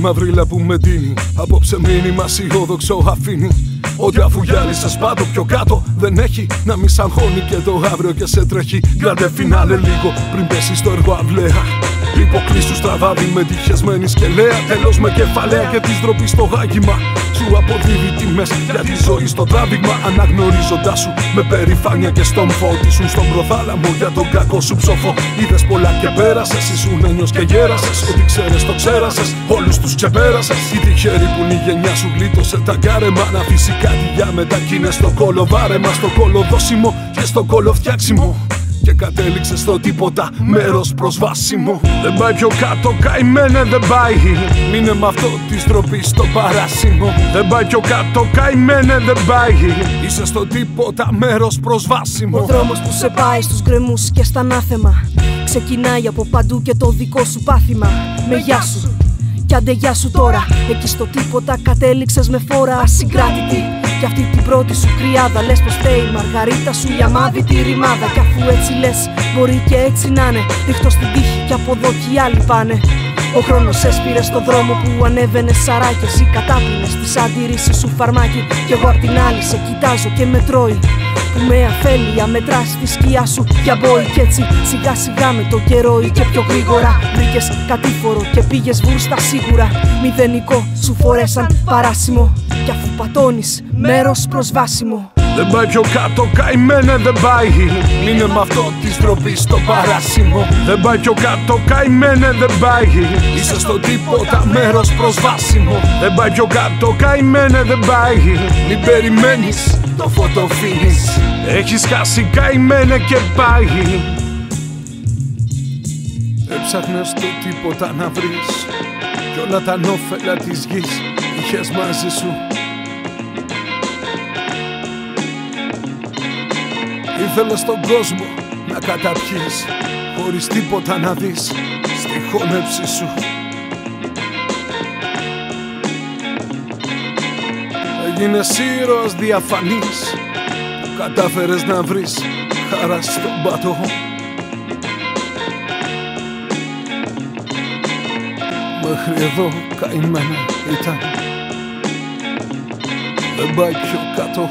μαυρίλα που με δίνει Απόψε μήνυμα αισιόδοξο αφήνει. Ότι αφού γυάλισες πάντο πιο κάτω Δεν έχει να μη σαγχώνει. Και το αύριο και σε τρέχει. Γκράντε φινάλε λίγο πριν πέσει στο έργο αυλαία. Υποκλήσου στραβάδι με τυχεσμένη σκελέα Τέλος με κεφαλαία και της ντροπής στο γάγιμα Σου αποδίδει τιμέ για τη ζωή στο τράβηγμα Αναγνωρίζοντάς σου με περηφάνεια και στον φώτισουν στον προθάλαμο για τον κακό σου ψοφό Είδες πολλά και πέρασες, ήσουν ένιος και γέρασες. Ό,τι ξέρεις το ξέρασες, όλους τους ξεπέρασες. Η τυχερή που είναι η γενιά σου γλίτωσε τα γκάρεμα. Να αφήσει κάτι για μετακίνες στο κόλο βάρεμα, στο κόλο δώσιμο και στο κόλο φτιάξιμο και κατέληξε στο τίποτα μέρος προσβάσιμο. Δεν πάει πιο κάτω, καημένε δεν πάει. Μείνε με αυτό τη στροπή στο παράσιμο. Δεν πάει πιο κάτω, καημένε δεν πάει. Είσαι στο τίποτα μέρος προσβάσιμο. Ο δρόμος που σε πάει στους γκρεμούς και στα ανάθεμα Ξεκινάει από παντού και το δικό σου πάθημα Με γεια σου κι άντε γεια σου τώρα. Εκεί στο τίποτα κατέληξες με φόρα. Ασυγκράτητη. Κι αυτή την πρώτη σου κρυάδα Λες πως φταίει. Η μαργαρίτα σου για μάδι τη ρημάδα. Κι αφού έτσι λες μπορεί και έτσι να είναι. Ρίχτω στην τύχη κι από εδώ κι οι άλλοι πάνε ο χρόνος έσπηρε στο δρόμο που ανέβαινε σαράκι. Εσύ κατάπινε τη αντίρρηση σου φαρμάκι. Κι εγώ απ' την άλλη σε κοιτάζω και με τρώει. Που με αφέλεια μετράς τη σκιά σου για μπόι Κι έτσι σιγά σιγά με το καιρό ή και πιο γρήγορα Βρήκες κατήφορο και πήγες βούρστα σίγουρα Μηδενικό σου φορέσαν παράσιμο Κι αφού πατώνεις μέρος προσβάσιμο Δεν πάει πιο κάτω, καημένε δεν πάει. Μείνε με αυτό τη ντροπή στο παράσιμο. Δεν πάει πιο κάτω, καημένε δεν πάει. Είσαι στο τίποτα μέρος προσβάσιμο. Δεν πάει πιο κάτω, καημένε δεν πάει. Μην περιμένεις, το φωτοφίνει. Έχεις χάσει, καημένε και πάει. Έψαχνες το τίποτα να βρεις Κι όλα τα νόφελα της γης Είχες μαζί σου Ήθελες τον κόσμο να καταπιείς Χωρίς τίποτα να δεις στη χώνεψη σου. Έγινες ήρωας διαφανής Που κατάφερες να βρεις χαρά στον πάτο Μέχρι εδώ καημένα ήταν. Δεν πάει πιο κάτω